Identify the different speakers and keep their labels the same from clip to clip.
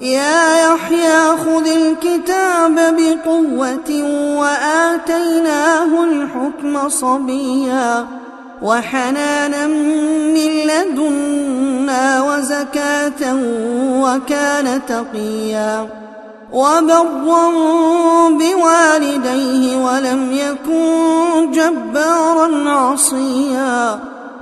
Speaker 1: يا يحيى خذ الكتاب بقوة وآتيناه الحكم صبيا وحنانا من لدنا وزكاة وكان تقيا وبرا بوالديه ولم يكن جبارا عصيا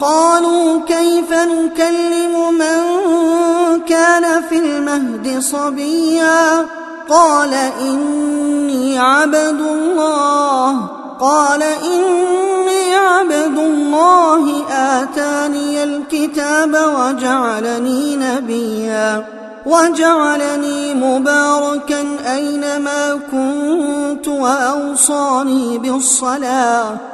Speaker 1: قالوا كيف نكلم من كان في المهد صبيا؟ قال إني عبد الله. قال إني عبد الله. آتاني الكتاب وجعلني نبيا. وجعلني مباركا أينما كنت وأوصاني بالصلاة.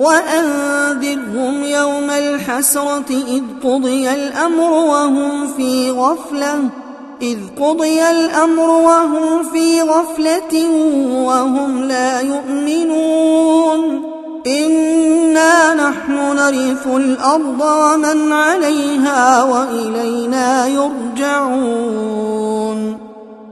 Speaker 1: وأنذرهم يوم الحسرة إذ قضي الأمر وهم في غفلة إذ قضي الأمر وهم في غفلة وهم لا يؤمنون. إنا نحن نرث الأرض ومن عليها وإلينا يرجعون.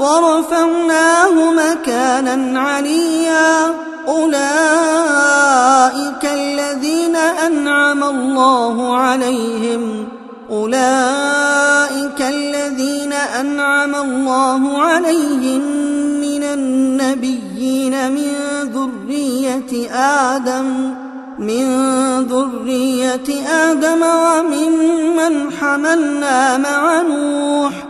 Speaker 1: ورفعناه مكانا عليا أولئك الذين أنعم الله عليهم أولئك الذين أنعم الله عليهم من النبيين من ذرية آدم من ذرية آدم ومن من حملنا مع نوح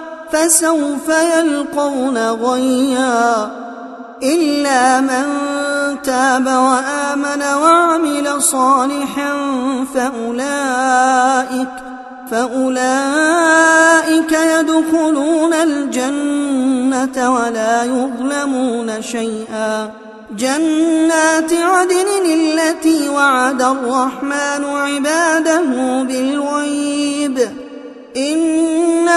Speaker 1: فسوف يلقون غيا إلا من تاب وآمن وعمل صالحا فأولئك فأولئك يدخلون الجنة ولا يظلمون شيئا جنات عدن التي وعد الرحمن عباده بالغيب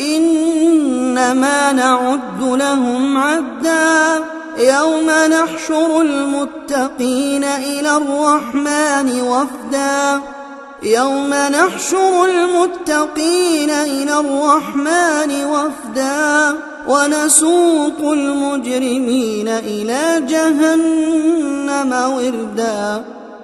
Speaker 1: إنما نعد لهم عدا يوم نحشر المتقين إلى الرحمن وفدا يوم نحشر المتقين إلى الرحمن وفدا ونسوق المجرمين إلى جهنم وردا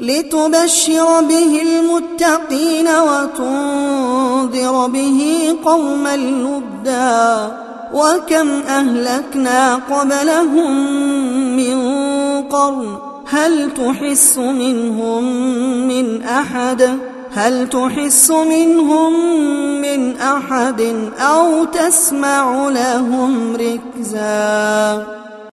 Speaker 1: لتبشر به المتقين وتنذر به قوما لدا وكم أهلكنا قبلهم من قرن هل تحس منهم من أحد؟ هل تحس منهم من أحد أو تسمع لهم ركزاً؟